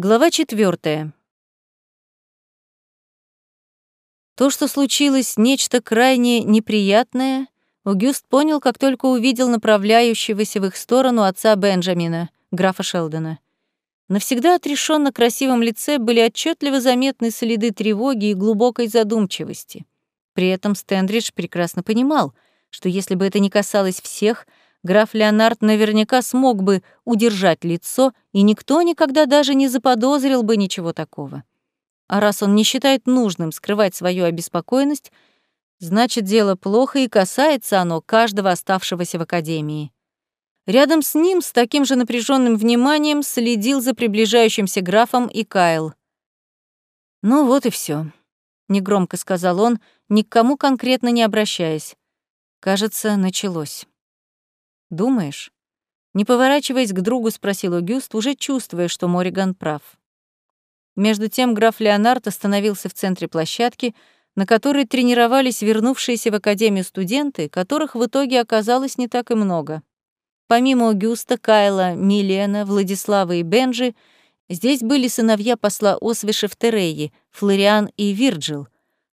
Глава четвертая. То, что случилось нечто крайне неприятное, Огюст понял, как только увидел направляющегося в их сторону отца Бенджамина, графа Шелдона. Навсегда отрешенно красивом лице были отчетливо заметны следы тревоги и глубокой задумчивости. При этом Стендридж прекрасно понимал, что если бы это не касалось всех — граф Леонард наверняка смог бы удержать лицо, и никто никогда даже не заподозрил бы ничего такого. А раз он не считает нужным скрывать свою обеспокоенность, значит, дело плохо, и касается оно каждого оставшегося в академии. Рядом с ним с таким же напряженным вниманием следил за приближающимся графом и Кайл. «Ну вот и все, негромко сказал он, ни к кому конкретно не обращаясь. Кажется, началось. Думаешь? Не поворачиваясь к другу, спросил Огюст, уже чувствуя, что Мориган прав. Между тем граф Леонард остановился в центре площадки, на которой тренировались вернувшиеся в академию студенты, которых в итоге оказалось не так и много. Помимо Огюста, Кайла, Милена, Владислава и Бенжи, здесь были сыновья посла Освиша в Терее, Флориан и Вирджил,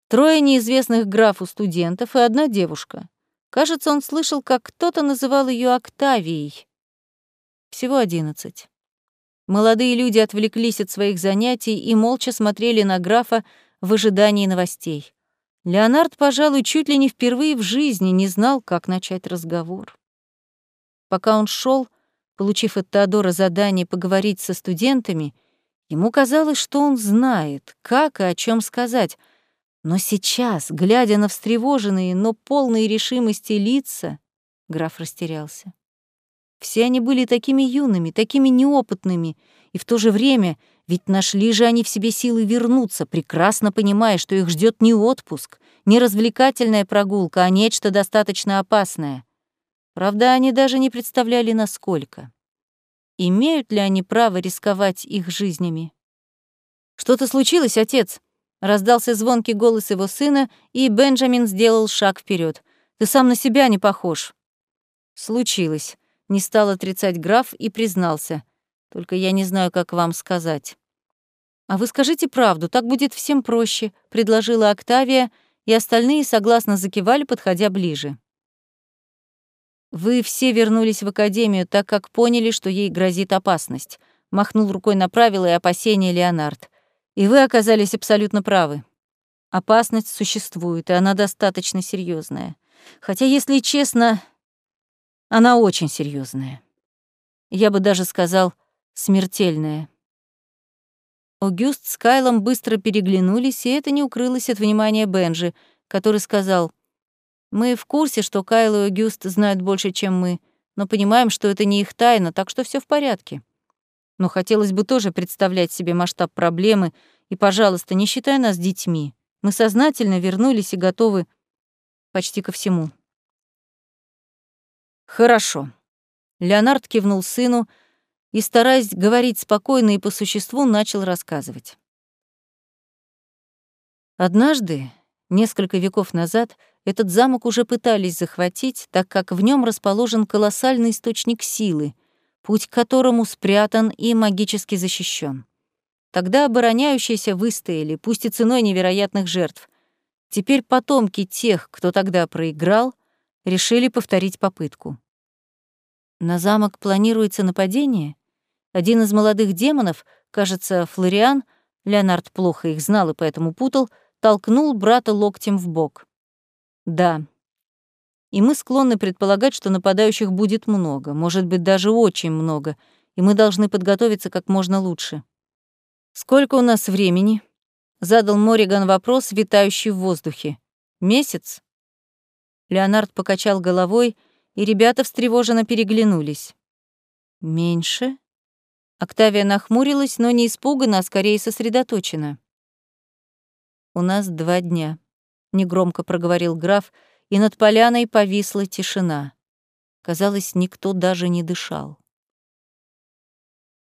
трое неизвестных графу студентов и одна девушка. Кажется, он слышал, как кто-то называл ее Октавией. Всего одиннадцать. Молодые люди отвлеклись от своих занятий и молча смотрели на графа в ожидании новостей. Леонард, пожалуй, чуть ли не впервые в жизни не знал, как начать разговор. Пока он шел, получив от Теодора задание поговорить со студентами, ему казалось, что он знает, как и о чем сказать — но сейчас, глядя на встревоженные, но полные решимости лица, граф растерялся. Все они были такими юными, такими неопытными, и в то же время ведь нашли же они в себе силы вернуться, прекрасно понимая, что их ждет не отпуск, не развлекательная прогулка, а нечто достаточно опасное. Правда, они даже не представляли, насколько. Имеют ли они право рисковать их жизнями? «Что-то случилось, отец?» Раздался звонкий голос его сына, и Бенджамин сделал шаг вперед. «Ты сам на себя не похож». «Случилось», — не стал отрицать граф и признался. «Только я не знаю, как вам сказать». «А вы скажите правду, так будет всем проще», — предложила Октавия, и остальные согласно закивали, подходя ближе. «Вы все вернулись в академию, так как поняли, что ей грозит опасность», — махнул рукой на правила и опасения Леонард. И вы оказались абсолютно правы. Опасность существует, и она достаточно серьезная. Хотя, если честно, она очень серьезная. Я бы даже сказал, смертельная. Огюст с Кайлом быстро переглянулись, и это не укрылось от внимания Бенжи, который сказал, «Мы в курсе, что Кайл и Огюст знают больше, чем мы, но понимаем, что это не их тайна, так что все в порядке». Но хотелось бы тоже представлять себе масштаб проблемы, и, пожалуйста, не считай нас детьми. Мы сознательно вернулись и готовы почти ко всему. Хорошо. Леонард кивнул сыну и, стараясь говорить спокойно и по существу, начал рассказывать. Однажды, несколько веков назад, этот замок уже пытались захватить, так как в нем расположен колоссальный источник силы — путь к которому спрятан и магически защищен. Тогда обороняющиеся выстояли, пусть и ценой невероятных жертв. Теперь потомки тех, кто тогда проиграл, решили повторить попытку. На замок планируется нападение? Один из молодых демонов, кажется, Флориан, Леонард плохо их знал и поэтому путал, толкнул брата локтем в бок. Да, и мы склонны предполагать, что нападающих будет много, может быть, даже очень много, и мы должны подготовиться как можно лучше. «Сколько у нас времени?» — задал Мориган вопрос, витающий в воздухе. «Месяц?» Леонард покачал головой, и ребята встревоженно переглянулись. «Меньше?» Октавия нахмурилась, но не испуганно, а скорее сосредоточена. «У нас два дня», — негромко проговорил граф, — и над поляной повисла тишина. Казалось, никто даже не дышал.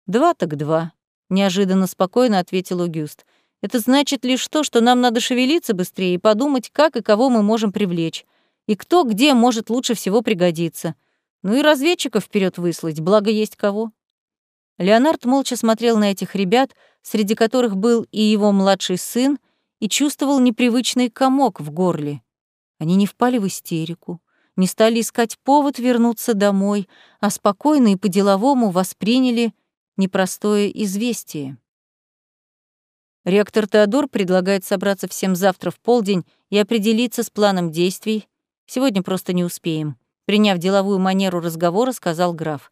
«Два так два», — неожиданно спокойно ответил Огюст. «Это значит лишь то, что нам надо шевелиться быстрее и подумать, как и кого мы можем привлечь, и кто где может лучше всего пригодиться. Ну и разведчиков вперед выслать, благо есть кого». Леонард молча смотрел на этих ребят, среди которых был и его младший сын, и чувствовал непривычный комок в горле. Они не впали в истерику, не стали искать повод вернуться домой, а спокойно и по-деловому восприняли непростое известие. Ректор Теодор предлагает собраться всем завтра в полдень и определиться с планом действий. Сегодня просто не успеем. Приняв деловую манеру разговора, сказал граф.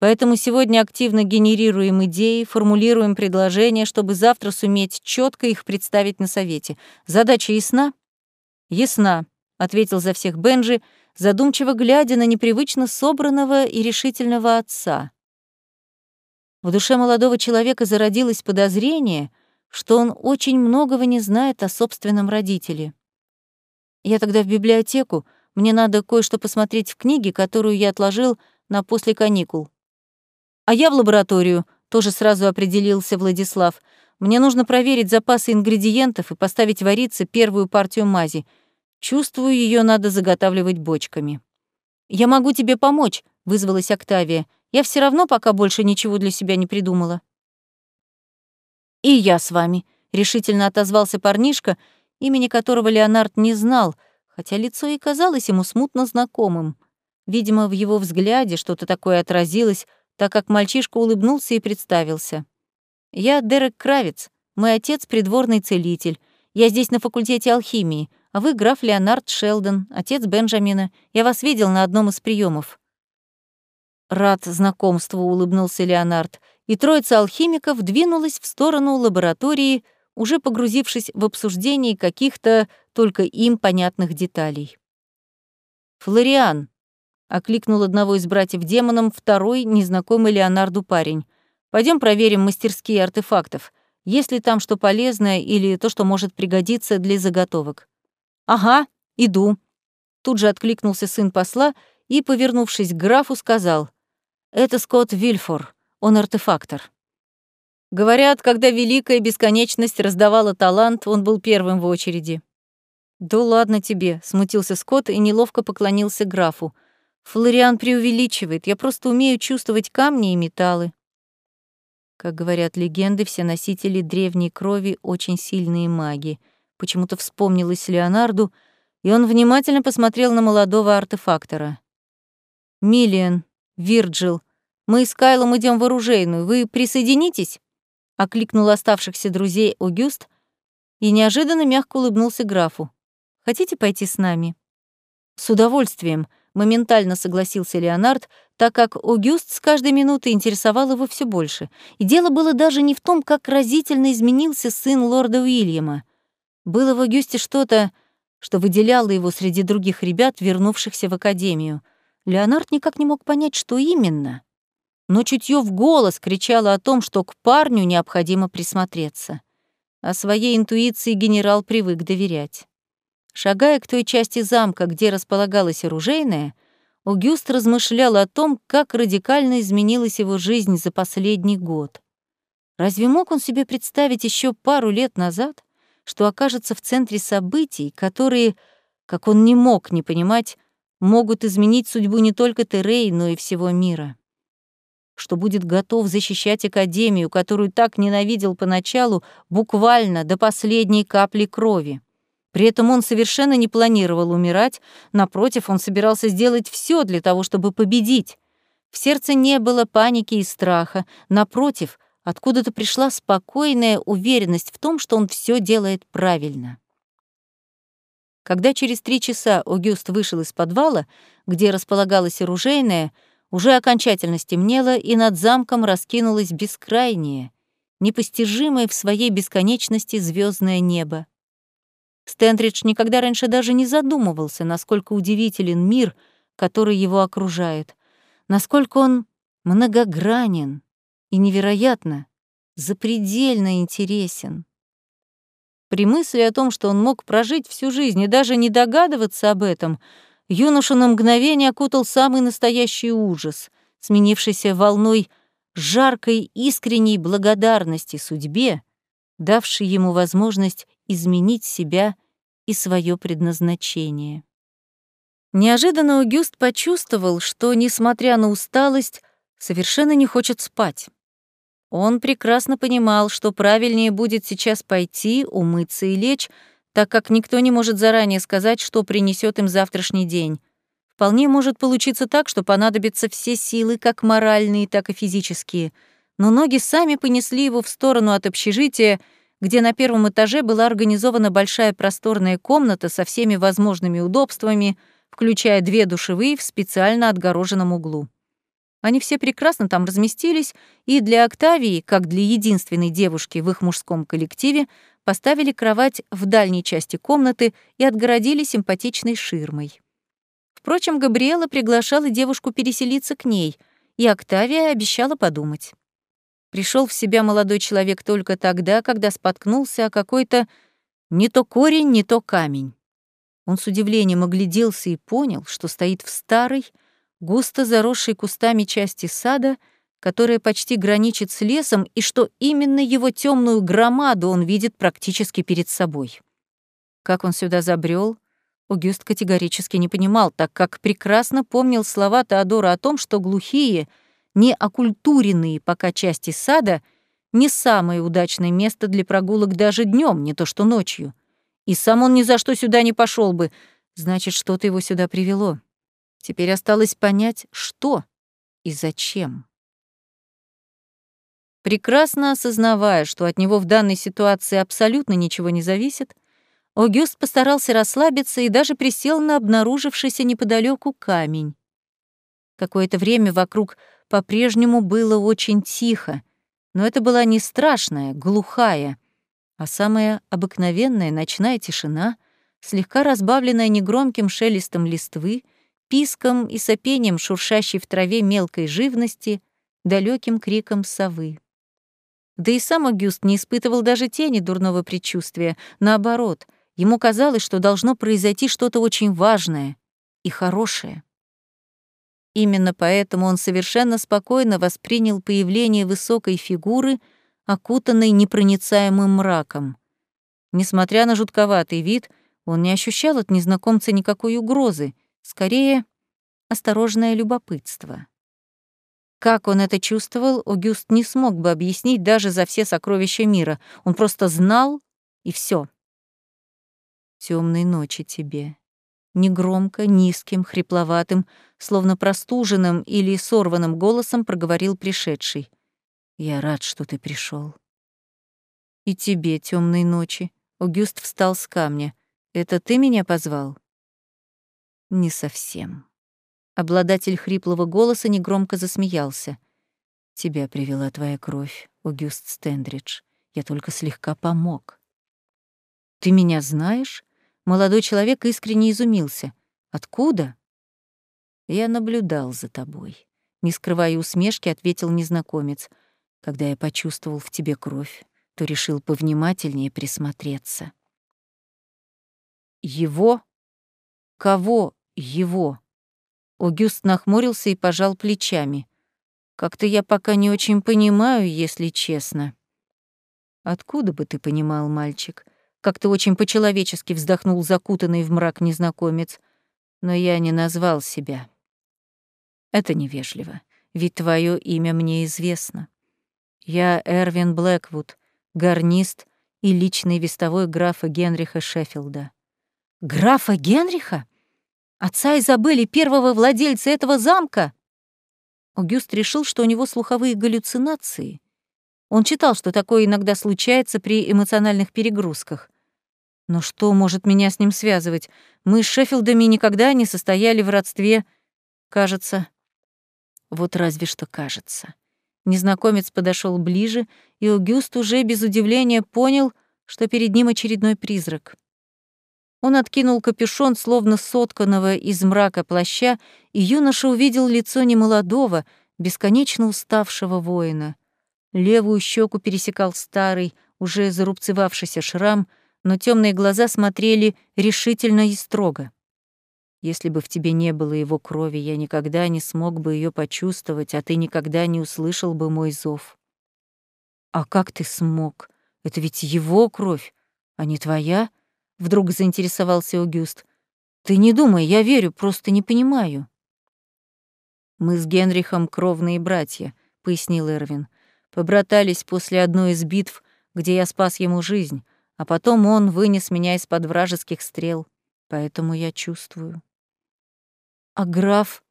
Поэтому сегодня активно генерируем идеи, формулируем предложения, чтобы завтра суметь четко их представить на совете. Задача ясна? Ясна, ответил за всех Бенджи, задумчиво глядя на непривычно собранного и решительного отца. В душе молодого человека зародилось подозрение — что он очень многого не знает о собственном родителе. Я тогда в библиотеку, мне надо кое-что посмотреть в книге, которую я отложил на после каникул. А я в лабораторию, тоже сразу определился Владислав. Мне нужно проверить запасы ингредиентов и поставить вариться первую партию мази. Чувствую, ее надо заготавливать бочками. «Я могу тебе помочь», — вызвалась Октавия. «Я все равно пока больше ничего для себя не придумала». «И я с вами», — решительно отозвался парнишка, имени которого Леонард не знал, хотя лицо и казалось ему смутно знакомым. Видимо, в его взгляде что-то такое отразилось, так как мальчишка улыбнулся и представился. «Я Дерек Кравец, мой отец — придворный целитель. Я здесь на факультете алхимии, а вы граф Леонард Шелдон, отец Бенджамина. Я вас видел на одном из приемов. «Рад знакомству», — улыбнулся Леонард и троица алхимиков двинулась в сторону лаборатории, уже погрузившись в обсуждение каких-то только им понятных деталей. «Флориан», — окликнул одного из братьев демоном второй, незнакомый Леонарду парень. Пойдем проверим мастерские артефактов, есть ли там что полезное или то, что может пригодиться для заготовок». «Ага, иду», — тут же откликнулся сын посла и, повернувшись к графу, сказал, «Это Скотт Вильфор, он артефактор. Говорят, когда Великая Бесконечность раздавала талант, он был первым в очереди. «Да ладно тебе», — смутился Скотт и неловко поклонился графу. «Флориан преувеличивает, я просто умею чувствовать камни и металлы». Как говорят легенды, все носители древней крови — очень сильные маги. Почему-то вспомнилось Леонарду, и он внимательно посмотрел на молодого артефактора. «Миллиан, Вирджил, мы с Кайлом идем в оружейную. Вы присоединитесь?» — окликнул оставшихся друзей Огюст и неожиданно мягко улыбнулся графу. «Хотите пойти с нами?» «С удовольствием», — моментально согласился Леонард, так как Огюст с каждой минутой интересовал его все больше. И дело было даже не в том, как разительно изменился сын лорда Уильяма. Было в Огюсте что-то, что выделяло его среди других ребят, вернувшихся в академию. Леонард никак не мог понять, что именно но чутье в голос кричало о том, что к парню необходимо присмотреться. А своей интуиции генерал привык доверять. Шагая к той части замка, где располагалась оружейная, Огюст размышлял о том, как радикально изменилась его жизнь за последний год. Разве мог он себе представить еще пару лет назад, что окажется в центре событий, которые, как он не мог не понимать, могут изменить судьбу не только Терей, но и всего мира? что будет готов защищать Академию, которую так ненавидел поначалу, буквально до последней капли крови. При этом он совершенно не планировал умирать, напротив, он собирался сделать все для того, чтобы победить. В сердце не было паники и страха, напротив, откуда-то пришла спокойная уверенность в том, что он все делает правильно. Когда через три часа Огюст вышел из подвала, где располагалась оружейная, уже окончательно стемнело, и над замком раскинулось бескрайнее, непостижимое в своей бесконечности звездное небо. Стендридж никогда раньше даже не задумывался, насколько удивителен мир, который его окружает, насколько он многогранен и невероятно, запредельно интересен. При мысли о том, что он мог прожить всю жизнь и даже не догадываться об этом — юношу на мгновение окутал самый настоящий ужас, сменившийся волной жаркой искренней благодарности судьбе, давшей ему возможность изменить себя и свое предназначение. Неожиданно Аугюст почувствовал, что, несмотря на усталость, совершенно не хочет спать. Он прекрасно понимал, что правильнее будет сейчас пойти, умыться и лечь, так как никто не может заранее сказать, что принесет им завтрашний день. Вполне может получиться так, что понадобятся все силы, как моральные, так и физические. Но ноги сами понесли его в сторону от общежития, где на первом этаже была организована большая просторная комната со всеми возможными удобствами, включая две душевые в специально отгороженном углу. Они все прекрасно там разместились, и для Октавии, как для единственной девушки в их мужском коллективе, поставили кровать в дальней части комнаты и отгородили симпатичной ширмой. Впрочем, Габриэла приглашала девушку переселиться к ней, и Октавия обещала подумать. Пришел в себя молодой человек только тогда, когда споткнулся о какой-то не то корень, не то камень. Он с удивлением огляделся и понял, что стоит в старой, густо заросшей кустами части сада, которая почти граничит с лесом, и что именно его темную громаду он видит практически перед собой. Как он сюда забрел, Огюст категорически не понимал, так как прекрасно помнил слова Теодора о том, что глухие, не окультуренные пока части сада — не самое удачное место для прогулок даже днем, не то что ночью. И сам он ни за что сюда не пошел бы, значит, что-то его сюда привело. Теперь осталось понять, что и зачем. Прекрасно осознавая, что от него в данной ситуации абсолютно ничего не зависит, Огюст постарался расслабиться и даже присел на обнаружившийся неподалеку камень. Какое-то время вокруг по-прежнему было очень тихо, но это была не страшная, глухая, а самая обыкновенная ночная тишина, слегка разбавленная негромким шелестом листвы писком и сопением шуршащей в траве мелкой живности, далеким криком совы. Да и сам Агюст не испытывал даже тени дурного предчувствия. Наоборот, ему казалось, что должно произойти что-то очень важное и хорошее. Именно поэтому он совершенно спокойно воспринял появление высокой фигуры, окутанной непроницаемым мраком. Несмотря на жутковатый вид, он не ощущал от незнакомца никакой угрозы, Скорее, осторожное любопытство. Как он это чувствовал, Огюст не смог бы объяснить даже за все сокровища мира. Он просто знал, и все. Темной ночи тебе. Негромко, низким, хрипловатым, словно простуженным или сорванным голосом проговорил пришедший. «Я рад, что ты пришел. «И тебе темной ночи». Огюст встал с камня. «Это ты меня позвал?» Не совсем. Обладатель хриплого голоса негромко засмеялся. Тебя привела твоя кровь, Огюст Стендридж. Я только слегка помог. Ты меня знаешь? Молодой человек искренне изумился. Откуда? Я наблюдал за тобой. Не скрывая усмешки, ответил незнакомец. Когда я почувствовал в тебе кровь, то решил повнимательнее присмотреться. Его? Кого его. Огюст нахмурился и пожал плечами. Как-то я пока не очень понимаю, если честно. Откуда бы ты понимал, мальчик? Как-то очень по-человечески вздохнул закутанный в мрак незнакомец. Но я не назвал себя. Это невежливо, ведь твое имя мне известно. Я Эрвин Блэквуд, гарнист и личный вестовой графа Генриха Шеффилда. Графа Генриха? Отца Изабели, первого владельца этого замка? Огюст решил, что у него слуховые галлюцинации. Он читал, что такое иногда случается при эмоциональных перегрузках. Но что может меня с ним связывать? Мы с Шеффилдами никогда не состояли в родстве. Кажется. Вот разве что кажется. Незнакомец подошел ближе, и Огюст уже без удивления понял, что перед ним очередной призрак. Он откинул капюшон, словно сотканного из мрака плаща, и юноша увидел лицо немолодого, бесконечно уставшего воина. Левую щеку пересекал старый, уже зарубцевавшийся шрам, но темные глаза смотрели решительно и строго. Если бы в тебе не было его крови, я никогда не смог бы ее почувствовать, а ты никогда не услышал бы мой зов. А как ты смог? Это ведь его кровь, а не твоя? Вдруг заинтересовался Огюст. Ты не думай, я верю, просто не понимаю. Мы с Генрихом кровные братья, пояснил Эрвин. Побратались после одной из битв, где я спас ему жизнь, а потом он вынес меня из-под вражеских стрел. Поэтому я чувствую. А граф...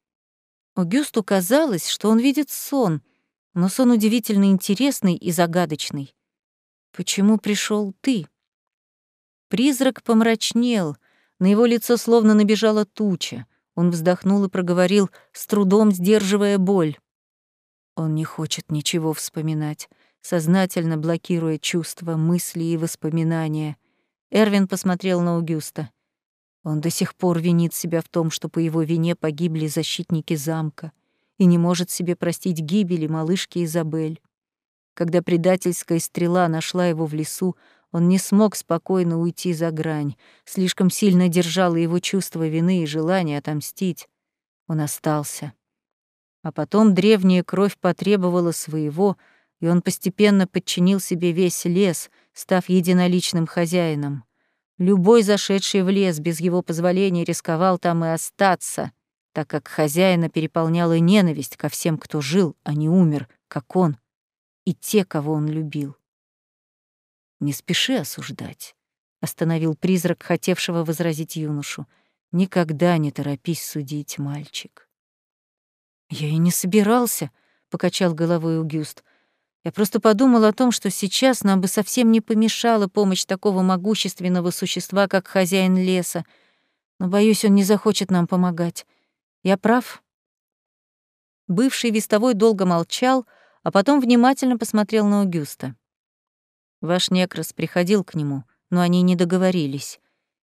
Огюсту казалось, что он видит сон, но сон удивительно интересный и загадочный. Почему пришел ты? Призрак помрачнел, на его лицо словно набежала туча. Он вздохнул и проговорил, с трудом сдерживая боль. Он не хочет ничего вспоминать, сознательно блокируя чувства, мысли и воспоминания. Эрвин посмотрел на Аугюста. Он до сих пор винит себя в том, что по его вине погибли защитники замка, и не может себе простить гибели малышки Изабель. Когда предательская стрела нашла его в лесу, он не смог спокойно уйти за грань, слишком сильно держало его чувство вины и желание отомстить. Он остался. А потом древняя кровь потребовала своего, и он постепенно подчинил себе весь лес, став единоличным хозяином. Любой зашедший в лес без его позволения рисковал там и остаться, так как хозяина переполняла ненависть ко всем, кто жил, а не умер, как он, и те, кого он любил. «Не спеши осуждать», — остановил призрак, хотевшего возразить юношу. «Никогда не торопись судить, мальчик». «Я и не собирался», — покачал головой Угюст. «Я просто подумал о том, что сейчас нам бы совсем не помешала помощь такого могущественного существа, как хозяин леса. Но, боюсь, он не захочет нам помогать. Я прав?» Бывший вестовой долго молчал, а потом внимательно посмотрел на Угюста. Ваш некрас приходил к нему, но они не договорились.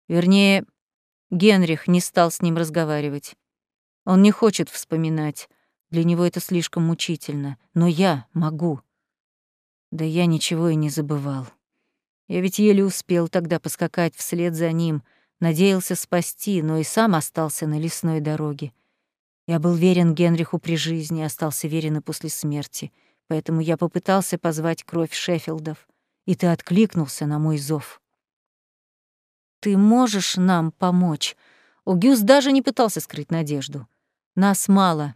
Вернее, Генрих не стал с ним разговаривать. Он не хочет вспоминать. Для него это слишком мучительно. Но я могу. Да я ничего и не забывал. Я ведь еле успел тогда поскакать вслед за ним, надеялся спасти, но и сам остался на лесной дороге. Я был верен Генриху при жизни, остался верен и после смерти, поэтому я попытался позвать кровь Шеффилдов и ты откликнулся на мой зов. Ты можешь нам помочь. Огюс даже не пытался скрыть надежду. Нас мало.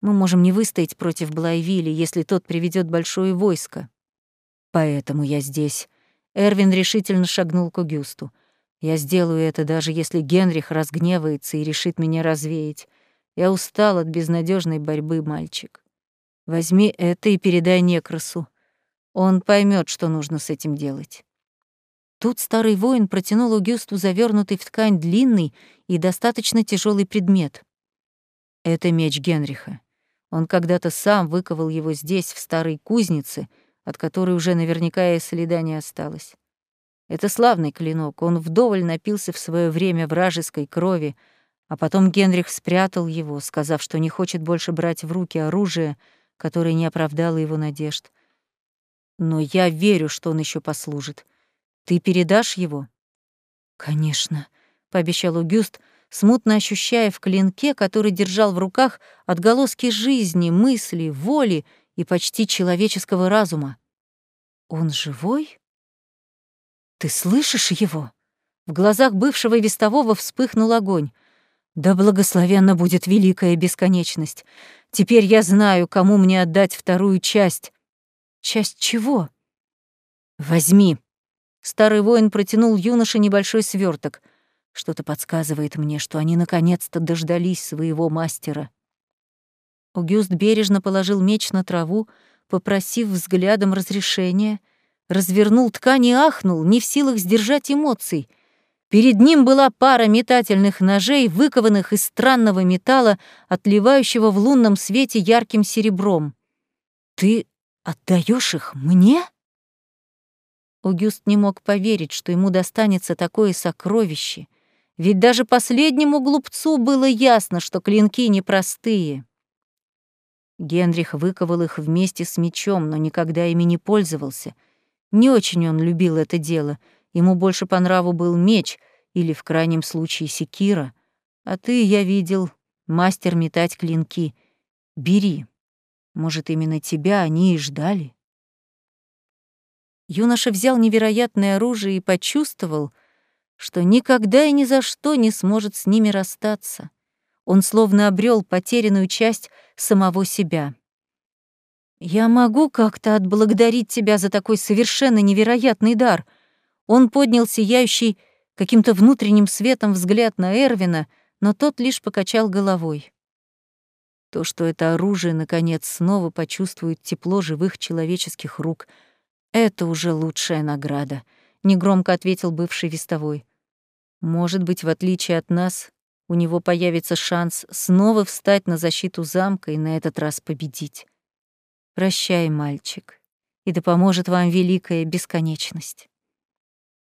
Мы можем не выстоять против Блайвили, если тот приведет большое войско. Поэтому я здесь. Эрвин решительно шагнул к Огюсту. Я сделаю это, даже если Генрих разгневается и решит меня развеять. Я устал от безнадежной борьбы, мальчик. Возьми это и передай Некрасу. Он поймет, что нужно с этим делать. Тут старый воин протянул Аугюсту завернутый в ткань длинный и достаточно тяжелый предмет. Это меч Генриха. Он когда-то сам выковал его здесь, в старой кузнице, от которой уже наверняка и следа не осталось. Это славный клинок, он вдоволь напился в свое время вражеской крови, а потом Генрих спрятал его, сказав, что не хочет больше брать в руки оружие, которое не оправдало его надежд. Но я верю, что он еще послужит. Ты передашь его? Конечно, пообещал Угюст, смутно ощущая в клинке, который держал в руках, отголоски жизни, мысли, воли и почти человеческого разума. Он живой? Ты слышишь его? В глазах бывшего вестового вспыхнул огонь. Да благословенна будет великая бесконечность. Теперь я знаю, кому мне отдать вторую часть, Часть чего? Возьми. Старый воин протянул юноше небольшой сверток. Что-то подсказывает мне, что они наконец-то дождались своего мастера. Угюст бережно положил меч на траву, попросив взглядом разрешения, развернул ткань и ахнул, не в силах сдержать эмоций. Перед ним была пара метательных ножей, выкованных из странного металла, отливающего в лунном свете ярким серебром. «Ты Отдаешь их мне? Огюст не мог поверить, что ему достанется такое сокровище, ведь даже последнему глупцу было ясно, что клинки непростые. Генрих выковал их вместе с мечом, но никогда ими не пользовался. Не очень он любил это дело, ему больше по нраву был меч или, в крайнем случае, секира. А ты, я видел, мастер метать клинки. Бери. Может, именно тебя они и ждали? Юноша взял невероятное оружие и почувствовал, что никогда и ни за что не сможет с ними расстаться. Он словно обрел потерянную часть самого себя. «Я могу как-то отблагодарить тебя за такой совершенно невероятный дар». Он поднял сияющий каким-то внутренним светом взгляд на Эрвина, но тот лишь покачал головой. То, что это оружие, наконец, снова почувствует тепло живых человеческих рук, это уже лучшая награда, — негромко ответил бывший вестовой. Может быть, в отличие от нас, у него появится шанс снова встать на защиту замка и на этот раз победить. Прощай, мальчик, и да поможет вам великая бесконечность.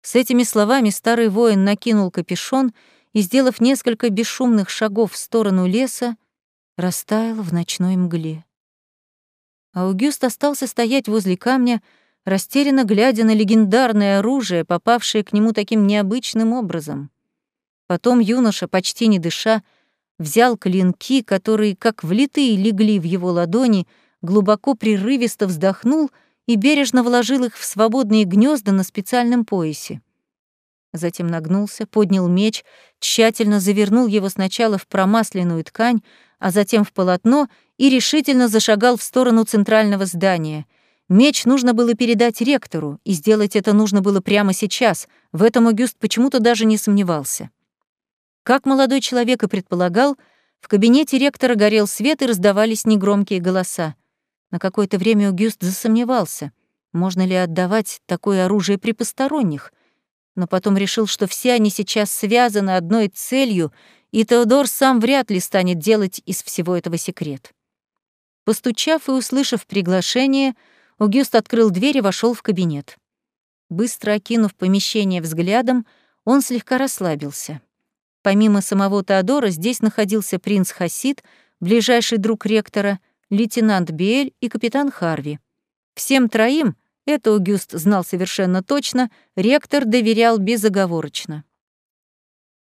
С этими словами старый воин накинул капюшон и, сделав несколько бесшумных шагов в сторону леса, растаял в ночной мгле. Аугюст остался стоять возле камня, растерянно глядя на легендарное оружие, попавшее к нему таким необычным образом. Потом юноша, почти не дыша, взял клинки, которые, как влитые, легли в его ладони, глубоко прерывисто вздохнул и бережно вложил их в свободные гнезда на специальном поясе. Затем нагнулся, поднял меч, тщательно завернул его сначала в промасленную ткань, а затем в полотно и решительно зашагал в сторону центрального здания. Меч нужно было передать ректору, и сделать это нужно было прямо сейчас. В этом Агюст почему-то даже не сомневался. Как молодой человек и предполагал, в кабинете ректора горел свет и раздавались негромкие голоса. На какое-то время Огюст засомневался, можно ли отдавать такое оружие при посторонних, но потом решил, что все они сейчас связаны одной целью, и Теодор сам вряд ли станет делать из всего этого секрет. Постучав и услышав приглашение, Огюст открыл дверь и вошел в кабинет. Быстро окинув помещение взглядом, он слегка расслабился. Помимо самого Теодора здесь находился принц Хасид, ближайший друг ректора, лейтенант Биэль и капитан Харви. Всем троим, это Огюст знал совершенно точно, ректор доверял безоговорочно.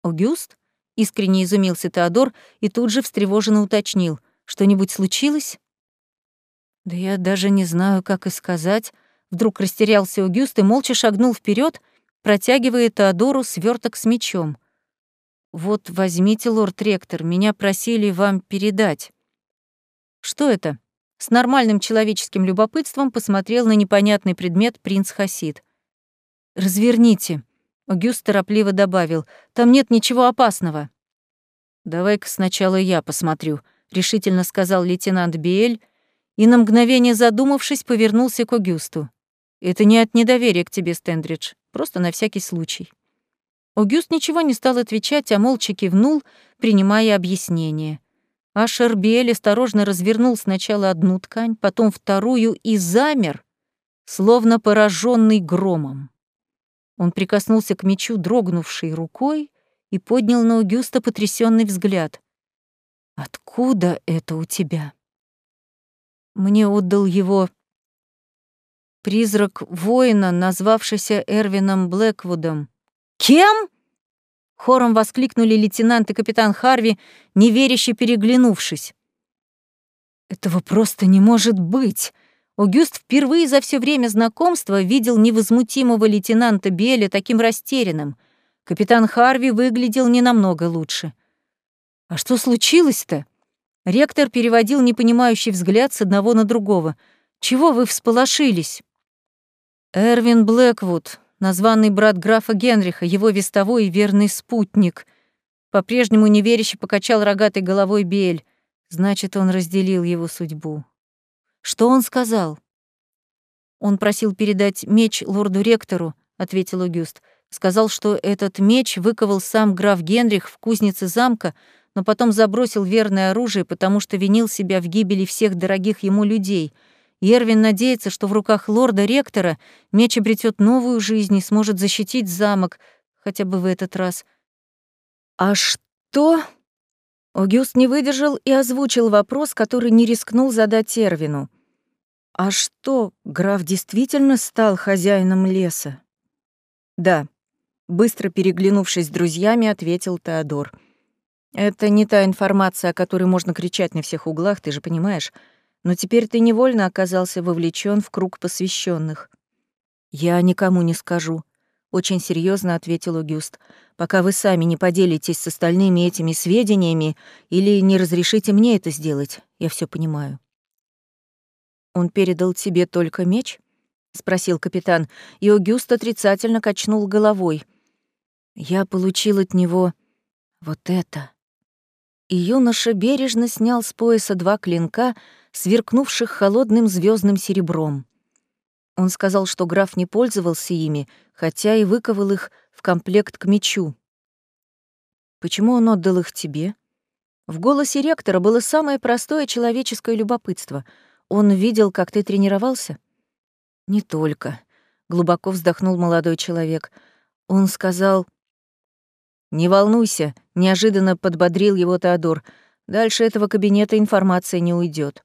«Огюст?» — искренне изумился Теодор и тут же встревоженно уточнил. «Что-нибудь случилось?» «Да я даже не знаю, как и сказать». Вдруг растерялся Огюст и молча шагнул вперед, протягивая Теодору сверток с мечом. «Вот возьмите, лорд-ректор, меня просили вам передать». «Что это?» С нормальным человеческим любопытством посмотрел на непонятный предмет принц Хасид. «Разверните», — Огюст торопливо добавил, — «там нет ничего опасного». «Давай-ка сначала я посмотрю», — решительно сказал лейтенант Биэль, и на мгновение задумавшись, повернулся к Огюсту. «Это не от недоверия к тебе, Стендридж, просто на всякий случай». Огюст ничего не стал отвечать, а молча кивнул, принимая объяснение. А Шербель осторожно развернул сначала одну ткань, потом вторую и замер, словно пораженный громом. Он прикоснулся к мечу дрогнувшей рукой и поднял на Огюста потрясенный взгляд. «Откуда это у тебя?» Мне отдал его призрак воина, назвавшийся Эрвином Блэквудом. «Кем?» Хором воскликнули лейтенант и капитан Харви, неверяще переглянувшись. «Этого просто не может быть!» Огюст впервые за все время знакомства видел невозмутимого лейтенанта Беля таким растерянным. Капитан Харви выглядел не намного лучше. «А что случилось-то?» Ректор переводил непонимающий взгляд с одного на другого. «Чего вы всполошились?» «Эрвин Блэквуд, названный брат графа Генриха, его вестовой и верный спутник. По-прежнему неверяще покачал рогатой головой Бель. Значит, он разделил его судьбу. Что он сказал? Он просил передать меч лорду-ректору, ответил Огюст. Сказал, что этот меч выковал сам граф Генрих в кузнице замка, но потом забросил верное оружие, потому что винил себя в гибели всех дорогих ему людей — Ервин надеется, что в руках лорда-ректора меч обретет новую жизнь и сможет защитить замок, хотя бы в этот раз. «А что?» Огюст не выдержал и озвучил вопрос, который не рискнул задать Эрвину. «А что, граф действительно стал хозяином леса?» «Да», — быстро переглянувшись с друзьями, ответил Теодор. «Это не та информация, о которой можно кричать на всех углах, ты же понимаешь но теперь ты невольно оказался вовлечен в круг посвященных. Я никому не скажу, очень серьезно ответил Огюст, пока вы сами не поделитесь с остальными этими сведениями или не разрешите мне это сделать. Я все понимаю. Он передал тебе только меч? спросил капитан, и Огюст отрицательно качнул головой. Я получил от него вот это. И юноша бережно снял с пояса два клинка, сверкнувших холодным звездным серебром. Он сказал, что граф не пользовался ими, хотя и выковал их в комплект к мечу. Почему он отдал их тебе? В голосе ректора было самое простое человеческое любопытство. Он видел, как ты тренировался? Не только. Глубоко вздохнул молодой человек. Он сказал... «Не волнуйся», — неожиданно подбодрил его Теодор. «Дальше этого кабинета информация не уйдет.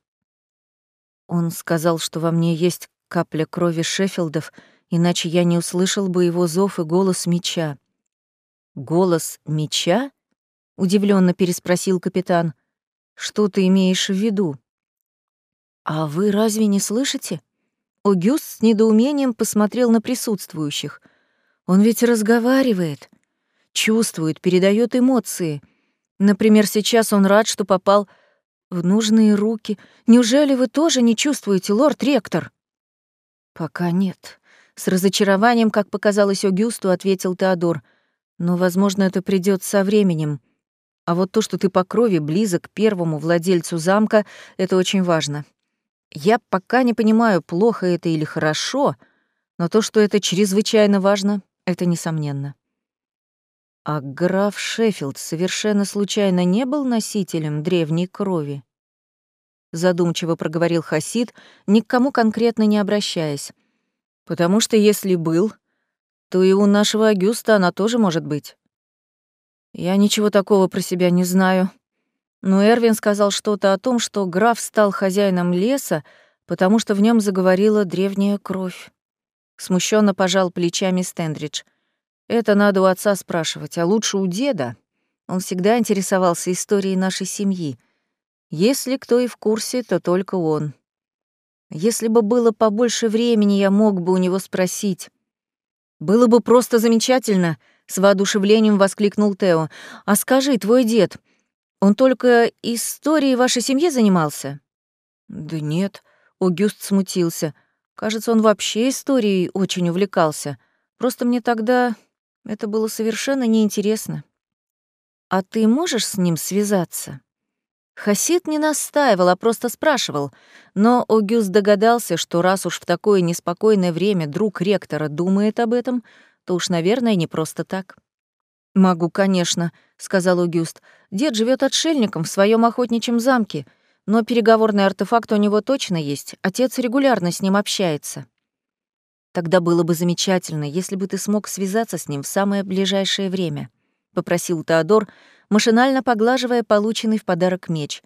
Он сказал, что во мне есть капля крови Шеффилдов, иначе я не услышал бы его зов и голос меча. «Голос меча?» — удивленно переспросил капитан. «Что ты имеешь в виду?» «А вы разве не слышите?» Огюст с недоумением посмотрел на присутствующих. «Он ведь разговаривает, чувствует, передает эмоции. Например, сейчас он рад, что попал в нужные руки. Неужели вы тоже не чувствуете, лорд-ректор?» «Пока нет», — с разочарованием, как показалось Огюсту, ответил Теодор. «Но, возможно, это придёт со временем. А вот то, что ты по крови близок к первому владельцу замка, это очень важно. Я пока не понимаю, плохо это или хорошо, но то, что это чрезвычайно важно, это несомненно». А граф Шеффилд совершенно случайно не был носителем древней крови? Задумчиво проговорил Хасид, ни к кому конкретно не обращаясь. Потому что если был, то и у нашего Агюста она тоже может быть. Я ничего такого про себя не знаю. Но Эрвин сказал что-то о том, что граф стал хозяином леса, потому что в нем заговорила древняя кровь. Смущенно пожал плечами Стендридж — это надо у отца спрашивать, а лучше у деда. Он всегда интересовался историей нашей семьи. Если кто и в курсе, то только он. Если бы было побольше времени, я мог бы у него спросить. Было бы просто замечательно, с воодушевлением воскликнул Тео. А скажи, твой дед, он только историей вашей семьи занимался? Да нет, Огюст смутился. Кажется, он вообще историей очень увлекался. Просто мне тогда это было совершенно неинтересно. «А ты можешь с ним связаться?» Хасид не настаивал, а просто спрашивал, но Огюст догадался, что раз уж в такое неспокойное время друг ректора думает об этом, то уж, наверное, не просто так. «Могу, конечно», — сказал Огюст. «Дед живет отшельником в своем охотничьем замке, но переговорный артефакт у него точно есть, отец регулярно с ним общается». Тогда было бы замечательно, если бы ты смог связаться с ним в самое ближайшее время, попросил Теодор, машинально поглаживая полученный в подарок меч.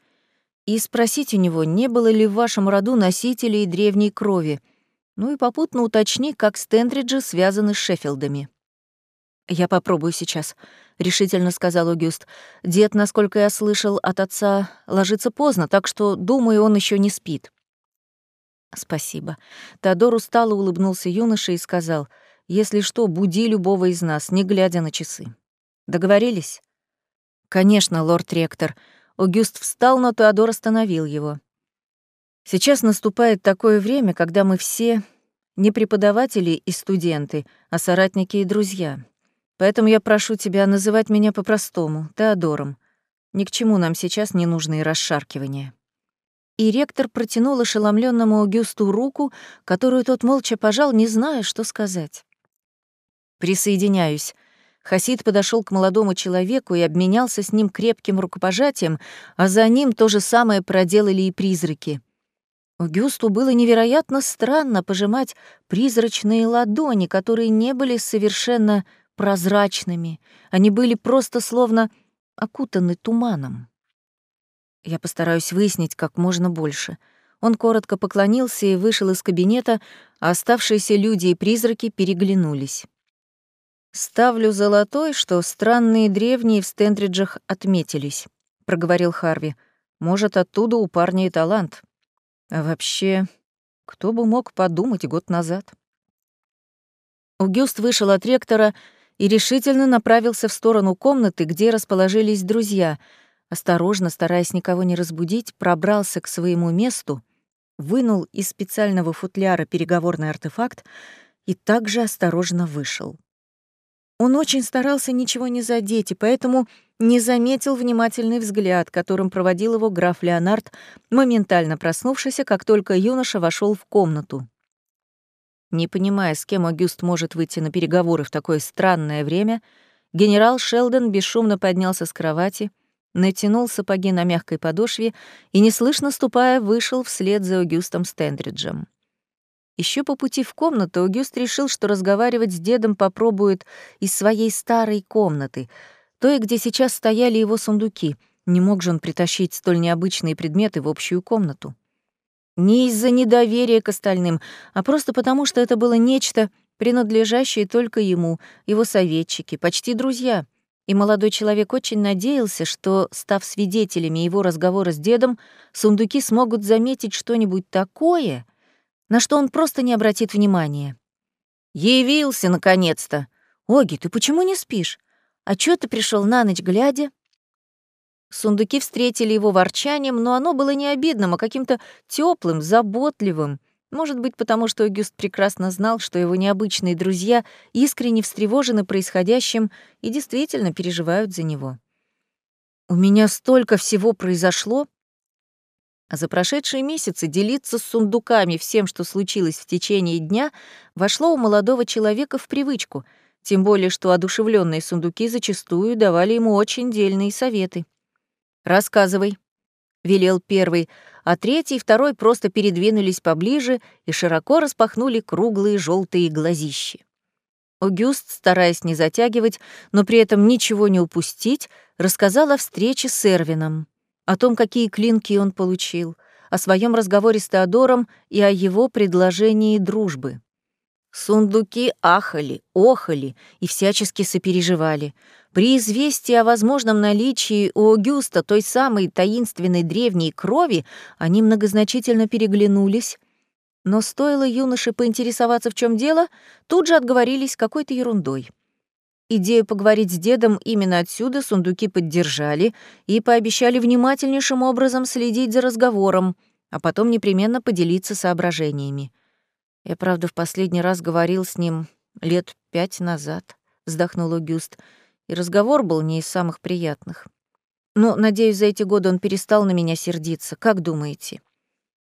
И спросить у него, не было ли в вашем роду носителей древней крови. Ну и попутно уточни, как Стендриджи связаны с Шеффилдами. «Я попробую сейчас», — решительно сказал Огюст. «Дед, насколько я слышал от отца, ложится поздно, так что, думаю, он еще не спит». «Спасибо». Теодор устало улыбнулся юноше и сказал, «Если что, буди любого из нас, не глядя на часы. Договорились?» «Конечно, лорд-ректор». Огюст встал, но Теодор остановил его. «Сейчас наступает такое время, когда мы все не преподаватели и студенты, а соратники и друзья. Поэтому я прошу тебя называть меня по-простому, Теодором. Ни к чему нам сейчас не нужны расшаркивания» и ректор протянул ошеломленному Аугюсту руку, которую тот молча пожал, не зная, что сказать. «Присоединяюсь». Хасид подошел к молодому человеку и обменялся с ним крепким рукопожатием, а за ним то же самое проделали и призраки. Огюсту было невероятно странно пожимать призрачные ладони, которые не были совершенно прозрачными, они были просто словно окутаны туманом. Я постараюсь выяснить как можно больше. Он коротко поклонился и вышел из кабинета, а оставшиеся люди и призраки переглянулись. «Ставлю золотой, что странные древние в Стендриджах отметились», — проговорил Харви. «Может, оттуда у парня и талант. А вообще, кто бы мог подумать год назад?» Угюст вышел от ректора и решительно направился в сторону комнаты, где расположились друзья — осторожно, стараясь никого не разбудить, пробрался к своему месту вынул из специального футляра переговорный артефакт и также осторожно вышел. Он очень старался ничего не задеть, и поэтому не заметил внимательный взгляд, которым проводил его граф Леонард, моментально проснувшийся, как только юноша вошел в комнату. Не понимая, с кем Агюст может выйти на переговоры в такое странное время, генерал Шелдон бесшумно поднялся с кровати, натянул сапоги на мягкой подошве и, неслышно ступая, вышел вслед за Агюстом Стендриджем. Еще по пути в комнату Огюст решил, что разговаривать с дедом попробует из своей старой комнаты, той, где сейчас стояли его сундуки. Не мог же он притащить столь необычные предметы в общую комнату. Не из-за недоверия к остальным, а просто потому, что это было нечто, принадлежащее только ему, его советчики, почти друзья. И молодой человек очень надеялся, что, став свидетелями его разговора с дедом, сундуки смогут заметить что-нибудь такое — на что он просто не обратит внимания. «Явился, наконец-то! Оги, ты почему не спишь? А чё ты пришел на ночь глядя?» Сундуки встретили его ворчанием, но оно было не обидным, а каким-то теплым, заботливым. Может быть, потому что Огюст прекрасно знал, что его необычные друзья искренне встревожены происходящим и действительно переживают за него. «У меня столько всего произошло», а за прошедшие месяцы делиться с сундуками всем, что случилось в течение дня, вошло у молодого человека в привычку, тем более что одушевленные сундуки зачастую давали ему очень дельные советы. «Рассказывай», — велел первый, а третий и второй просто передвинулись поближе и широко распахнули круглые желтые глазищи. Огюст, стараясь не затягивать, но при этом ничего не упустить, рассказал о встрече с Эрвином о том, какие клинки он получил, о своем разговоре с Теодором и о его предложении дружбы. Сундуки ахали, охали и всячески сопереживали. При известии о возможном наличии у Огюста той самой таинственной древней крови они многозначительно переглянулись, но стоило юноше поинтересоваться, в чем дело, тут же отговорились какой-то ерундой. Идею поговорить с дедом именно отсюда сундуки поддержали и пообещали внимательнейшим образом следить за разговором, а потом непременно поделиться соображениями. Я, правда, в последний раз говорил с ним лет пять назад, вздохнул Огюст, и разговор был не из самых приятных. Но, надеюсь, за эти годы он перестал на меня сердиться. Как думаете?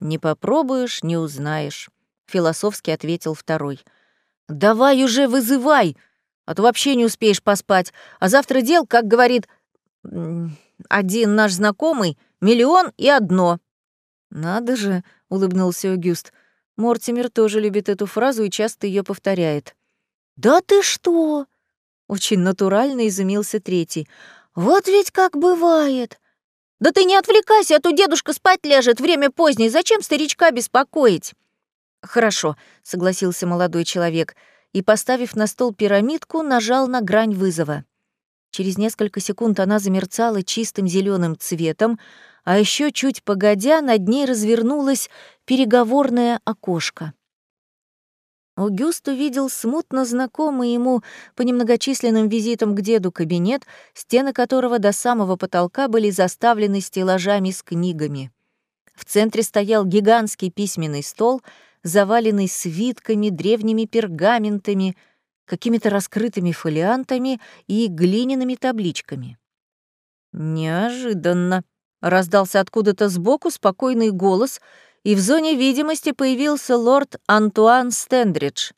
Не попробуешь, не узнаешь, философски ответил второй. Давай уже вызывай, а то вообще не успеешь поспать. А завтра дел, как говорит один наш знакомый, миллион и одно». «Надо же», — улыбнулся Огюст. Мортимер тоже любит эту фразу и часто ее повторяет. «Да ты что?» — очень натурально изумился третий. «Вот ведь как бывает!» «Да ты не отвлекайся, а то дедушка спать ляжет, время позднее, зачем старичка беспокоить?» «Хорошо», — согласился молодой человек и, поставив на стол пирамидку, нажал на грань вызова. Через несколько секунд она замерцала чистым зеленым цветом, а еще чуть погодя над ней развернулось переговорное окошко. Огюст увидел смутно знакомый ему по немногочисленным визитам к деду кабинет, стены которого до самого потолка были заставлены стеллажами с книгами. В центре стоял гигантский письменный стол — заваленный свитками, древними пергаментами, какими-то раскрытыми фолиантами и глиняными табличками. «Неожиданно», — раздался откуда-то сбоку спокойный голос, и в зоне видимости появился лорд Антуан Стендридж.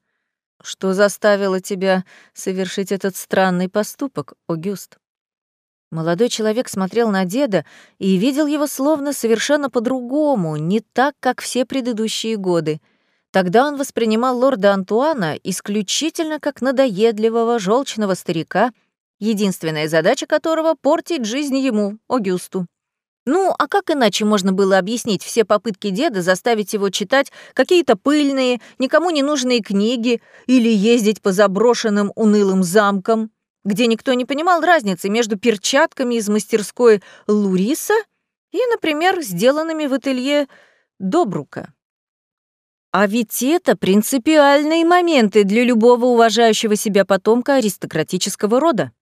«Что заставило тебя совершить этот странный поступок, Огюст?» Молодой человек смотрел на деда и видел его словно совершенно по-другому, не так, как все предыдущие годы — Тогда он воспринимал лорда Антуана исключительно как надоедливого, желчного старика, единственная задача которого — портить жизнь ему, Огюсту. Ну, а как иначе можно было объяснить все попытки деда заставить его читать какие-то пыльные, никому не нужные книги или ездить по заброшенным унылым замкам, где никто не понимал разницы между перчатками из мастерской Луриса и, например, сделанными в ателье Добрука? А ведь это принципиальные моменты для любого уважающего себя потомка аристократического рода.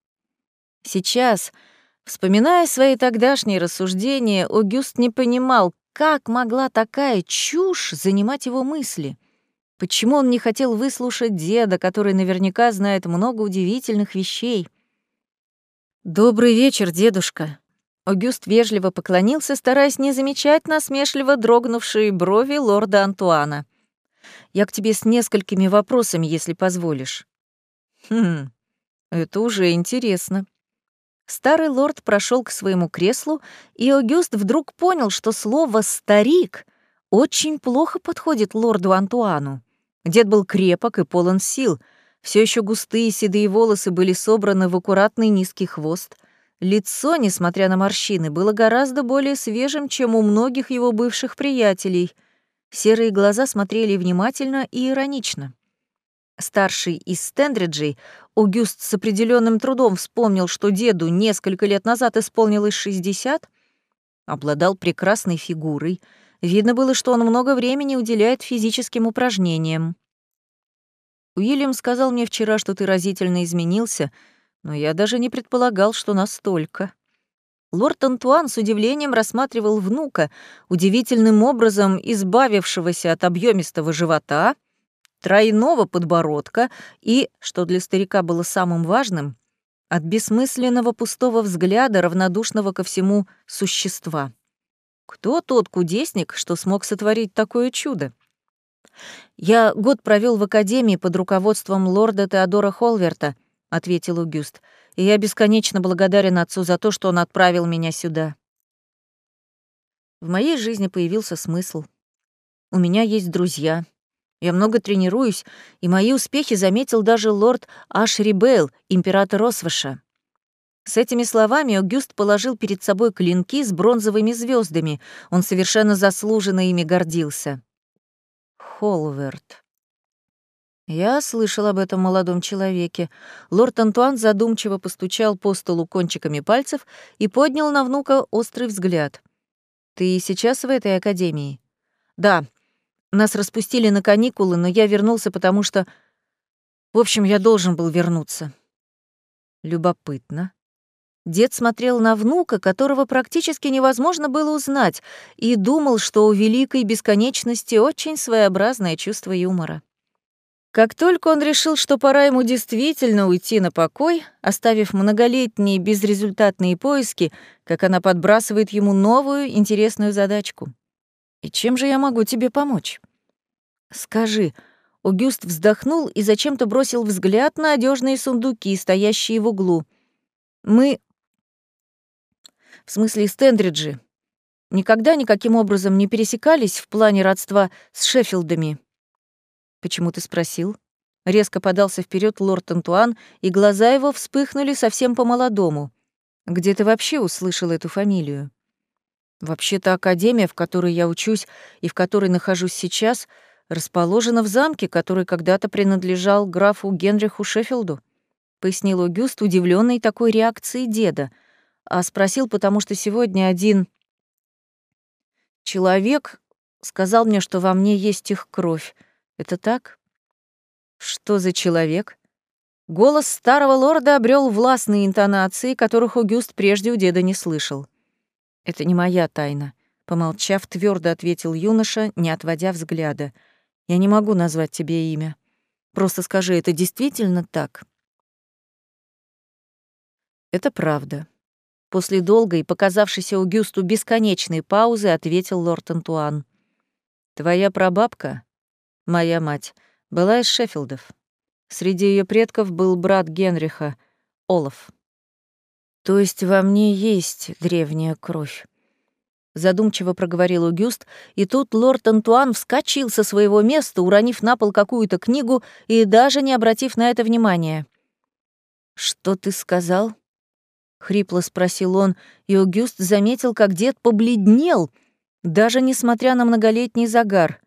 Сейчас, вспоминая свои тогдашние рассуждения, Огюст не понимал, Как могла такая чушь занимать его мысли? Почему он не хотел выслушать деда, который наверняка знает много удивительных вещей? «Добрый вечер, дедушка», Огюст вежливо поклонился, стараясь не замечать насмешливо дрогнувшие брови лорда Антуана. «Я к тебе с несколькими вопросами, если позволишь». «Хм, это уже интересно». Старый лорд прошел к своему креслу, и Огюст вдруг понял, что слово «старик» очень плохо подходит лорду Антуану. Дед был крепок и полон сил. Все еще густые седые волосы были собраны в аккуратный низкий хвост — Лицо, несмотря на морщины, было гораздо более свежим, чем у многих его бывших приятелей. Серые глаза смотрели внимательно и иронично. Старший из Стендриджей, Огюст с определенным трудом вспомнил, что деду несколько лет назад исполнилось 60, обладал прекрасной фигурой. Видно было, что он много времени уделяет физическим упражнениям. «Уильям сказал мне вчера, что ты разительно изменился», но я даже не предполагал, что настолько. Лорд Антуан с удивлением рассматривал внука, удивительным образом избавившегося от объемистого живота, тройного подбородка и, что для старика было самым важным, от бессмысленного пустого взгляда, равнодушного ко всему существа. Кто тот кудесник, что смог сотворить такое чудо? Я год провел в академии под руководством лорда Теодора Холверта —— ответил Угюст, «и я бесконечно благодарен отцу за то, что он отправил меня сюда. В моей жизни появился смысл. У меня есть друзья. Я много тренируюсь, и мои успехи заметил даже лорд Ашри Бейл, император Осваша. С этими словами Огюст положил перед собой клинки с бронзовыми звездами. Он совершенно заслуженно ими гордился. Холверт. Я слышал об этом молодом человеке. Лорд Антуан задумчиво постучал по столу кончиками пальцев и поднял на внука острый взгляд. «Ты сейчас в этой академии?» «Да. Нас распустили на каникулы, но я вернулся, потому что... В общем, я должен был вернуться». Любопытно. Дед смотрел на внука, которого практически невозможно было узнать, и думал, что у великой бесконечности очень своеобразное чувство юмора. Как только он решил, что пора ему действительно уйти на покой, оставив многолетние безрезультатные поиски, как она подбрасывает ему новую интересную задачку. «И чем же я могу тебе помочь?» «Скажи», — Огюст вздохнул и зачем-то бросил взгляд на одежные сундуки, стоящие в углу. «Мы...» «В смысле, Стендриджи. Никогда никаким образом не пересекались в плане родства с Шеффилдами?» «Почему ты спросил?» Резко подался вперед лорд Антуан, и глаза его вспыхнули совсем по-молодому. «Где ты вообще услышал эту фамилию?» «Вообще-то академия, в которой я учусь и в которой нахожусь сейчас, расположена в замке, который когда-то принадлежал графу Генриху Шеффилду», — пояснил Огюст, удивленный такой реакцией деда, а спросил, потому что сегодня один человек сказал мне, что во мне есть их кровь. Это так? Что за человек? Голос старого лорда обрел властные интонации, которых Огюст прежде у деда не слышал. Это не моя тайна, помолчав, твердо ответил юноша, не отводя взгляда. Я не могу назвать тебе имя. Просто скажи, это действительно так? Это правда. После долгой, показавшейся Огюсту бесконечной паузы, ответил лорд Антуан. Твоя прабабка моя мать, была из Шеффилдов. Среди ее предков был брат Генриха, Олаф. То есть во мне есть древняя кровь. Задумчиво проговорил Угюст, и тут лорд Антуан вскочил со своего места, уронив на пол какую-то книгу и даже не обратив на это внимания. «Что ты сказал?» — хрипло спросил он, и Угюст заметил, как дед побледнел, даже несмотря на многолетний загар.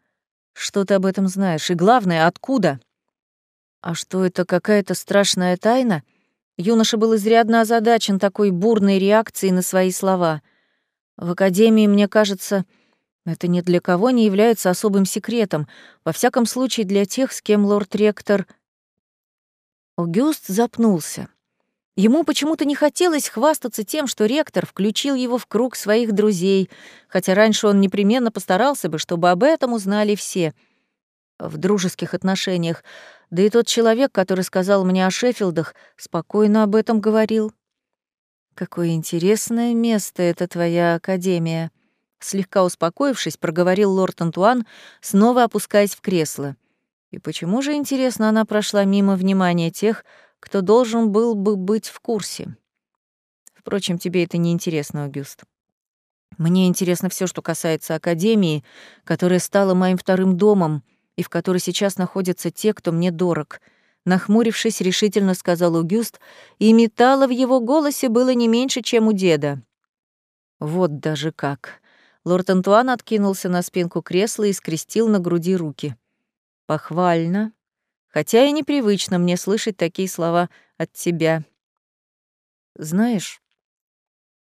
Что ты об этом знаешь? И главное, откуда? А что это какая-то страшная тайна? Юноша был изрядно озадачен такой бурной реакцией на свои слова. В академии, мне кажется, это ни для кого не является особым секретом, во всяком случае для тех, с кем лорд-ректор... Огюст запнулся. Ему почему-то не хотелось хвастаться тем, что ректор включил его в круг своих друзей, хотя раньше он непременно постарался бы, чтобы об этом узнали все. В дружеских отношениях. Да и тот человек, который сказал мне о Шеффилдах, спокойно об этом говорил. «Какое интересное место это твоя академия», — слегка успокоившись, проговорил лорд Антуан, снова опускаясь в кресло. «И почему же, интересно, она прошла мимо внимания тех, кто должен был бы быть в курсе. Впрочем, тебе это не интересно, Аугюст. Мне интересно все, что касается Академии, которая стала моим вторым домом и в которой сейчас находятся те, кто мне дорог. Нахмурившись, решительно сказал Аугюст, и металла в его голосе было не меньше, чем у деда. Вот даже как. Лорд Антуан откинулся на спинку кресла и скрестил на груди руки. Похвально, хотя и непривычно мне слышать такие слова от тебя. Знаешь,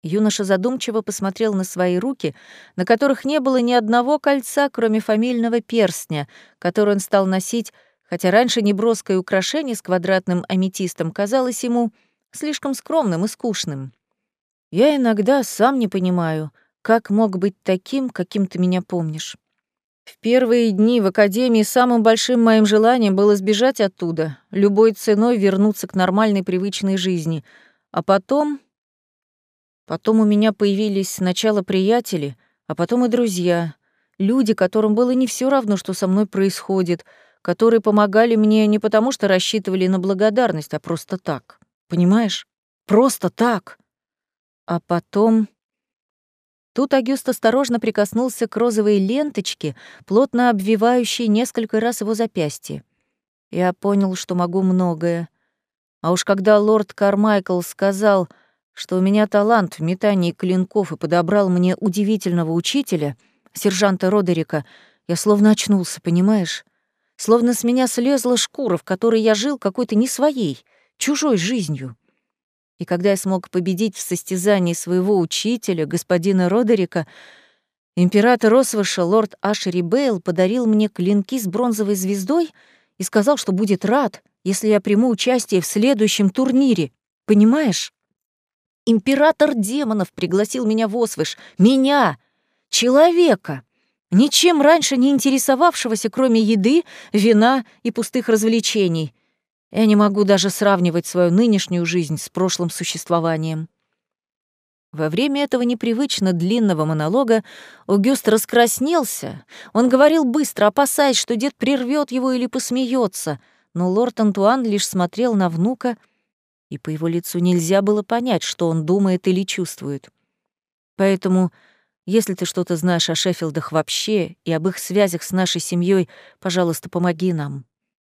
юноша задумчиво посмотрел на свои руки, на которых не было ни одного кольца, кроме фамильного перстня, который он стал носить, хотя раньше неброское украшение с квадратным аметистом казалось ему слишком скромным и скучным. Я иногда сам не понимаю, как мог быть таким, каким ты меня помнишь. В первые дни в академии самым большим моим желанием было сбежать оттуда, любой ценой вернуться к нормальной привычной жизни. А потом... Потом у меня появились сначала приятели, а потом и друзья. Люди, которым было не все равно, что со мной происходит, которые помогали мне не потому, что рассчитывали на благодарность, а просто так. Понимаешь? Просто так. А потом... Тут Агюст осторожно прикоснулся к розовой ленточке, плотно обвивающей несколько раз его запястье. Я понял, что могу многое. А уж когда лорд Кармайкл сказал, что у меня талант в метании клинков и подобрал мне удивительного учителя, сержанта Родерика, я словно очнулся, понимаешь? Словно с меня слезла шкура, в которой я жил какой-то не своей, чужой жизнью. И когда я смог победить в состязании своего учителя, господина Родерика, император Осваша, лорд Ашери Бейл, подарил мне клинки с бронзовой звездой и сказал, что будет рад, если я приму участие в следующем турнире. Понимаешь? Император демонов пригласил меня в Освыш. Меня! Человека! Ничем раньше не интересовавшегося, кроме еды, вина и пустых развлечений — я не могу даже сравнивать свою нынешнюю жизнь с прошлым существованием. Во время этого непривычно длинного монолога Огюст раскраснелся. Он говорил быстро, опасаясь, что дед прервет его или посмеется, но лорд Антуан лишь смотрел на внука, и по его лицу нельзя было понять, что он думает или чувствует. Поэтому, если ты что-то знаешь о Шеффилдах вообще и об их связях с нашей семьей, пожалуйста, помоги нам.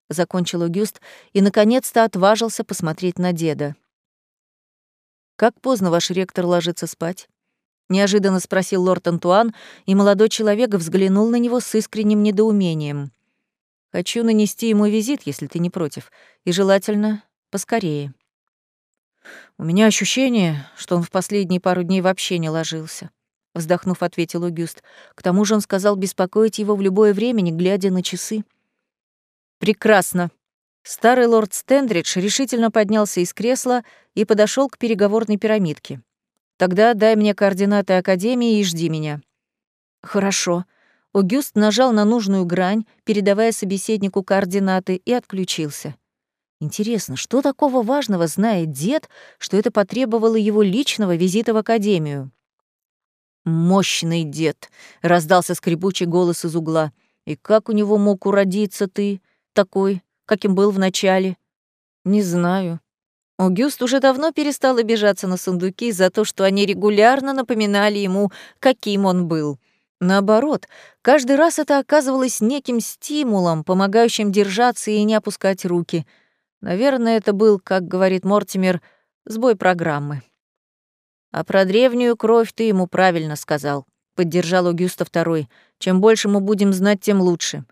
— закончил Огюст и, наконец-то, отважился посмотреть на деда. «Как поздно ваш ректор ложится спать?» — неожиданно спросил лорд Антуан, и молодой человек взглянул на него с искренним недоумением. «Хочу нанести ему визит, если ты не против, и желательно поскорее». «У меня ощущение, что он в последние пару дней вообще не ложился», — вздохнув, ответил Огюст. «К тому же он сказал беспокоить его в любое время, не глядя на часы». Прекрасно. Старый лорд Стендридж решительно поднялся из кресла и подошел к переговорной пирамидке. Тогда дай мне координаты Академии и жди меня. Хорошо. Огюст нажал на нужную грань, передавая собеседнику координаты, и отключился. Интересно, что такого важного знает дед, что это потребовало его личного визита в Академию? «Мощный дед!» — раздался скрипучий голос из угла. «И как у него мог уродиться ты?» такой, каким был в начале? Не знаю. Огюст уже давно перестал обижаться на сундуки за то, что они регулярно напоминали ему, каким он был. Наоборот, каждый раз это оказывалось неким стимулом, помогающим держаться и не опускать руки. Наверное, это был, как говорит Мортимер, сбой программы. А про древнюю кровь ты ему правильно сказал, поддержал Огюста второй. Чем больше мы будем знать, тем лучше.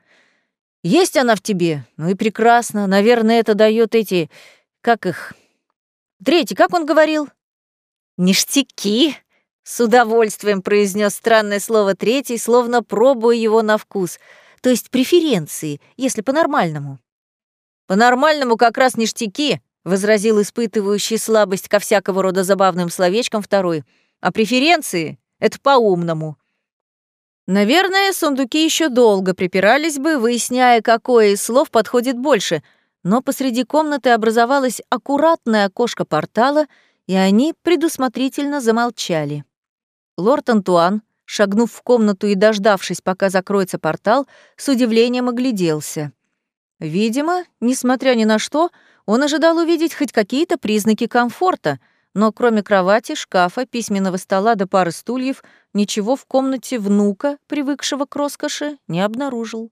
Есть она в тебе? Ну и прекрасно. Наверное, это дает эти... Как их? Третий, как он говорил? Ништяки. С удовольствием произнес странное слово третий, словно пробуя его на вкус. То есть преференции, если по-нормальному. По-нормальному как раз ништяки, — возразил испытывающий слабость ко всякого рода забавным словечкам второй. «А преференции — это по-умному». Наверное, сундуки еще долго припирались бы, выясняя, какое из слов подходит больше, но посреди комнаты образовалось аккуратное окошко портала, и они предусмотрительно замолчали. Лорд Антуан, шагнув в комнату и дождавшись, пока закроется портал, с удивлением огляделся. Видимо, несмотря ни на что, он ожидал увидеть хоть какие-то признаки комфорта, но кроме кровати, шкафа, письменного стола до пары стульев, ничего в комнате внука, привыкшего к роскоши, не обнаружил.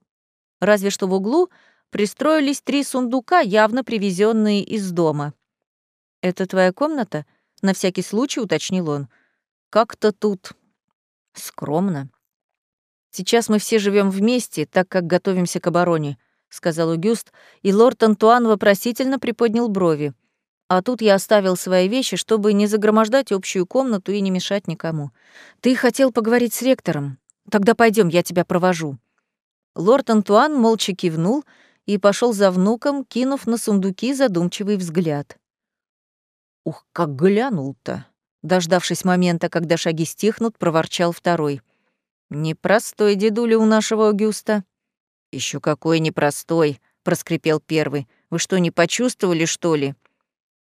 Разве что в углу пристроились три сундука, явно привезенные из дома. «Это твоя комната?» — на всякий случай уточнил он. «Как-то тут скромно». «Сейчас мы все живем вместе, так как готовимся к обороне», — сказал Угюст, и лорд Антуан вопросительно приподнял брови. «А тут я оставил свои вещи, чтобы не загромождать общую комнату и не мешать никому. Ты хотел поговорить с ректором? Тогда пойдем, я тебя провожу». Лорд Антуан молча кивнул и пошел за внуком, кинув на сундуки задумчивый взгляд. «Ух, как глянул-то!» Дождавшись момента, когда шаги стихнут, проворчал второй. «Непростой дедуля у нашего Аугюста». Еще какой непростой», — проскрипел первый. «Вы что, не почувствовали, что ли?»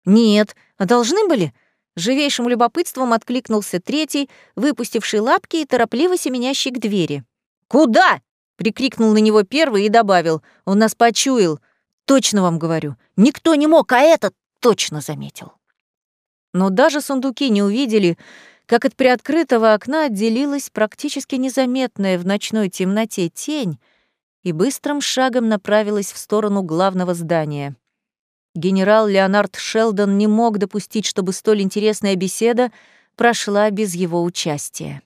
«Нет, а должны были?» Живейшим любопытством откликнулся третий, выпустивший лапки и торопливо семенящий к двери. «Куда?» — прикрикнул на него первый и добавил. «Он нас почуял. Точно вам говорю. Никто не мог, а этот точно заметил». Но даже сундуки не увидели, как от приоткрытого окна отделилась практически незаметная в ночной темноте тень и быстрым шагом направилась в сторону главного здания. Генерал Леонард Шелдон не мог допустить, чтобы столь интересная беседа прошла без его участия.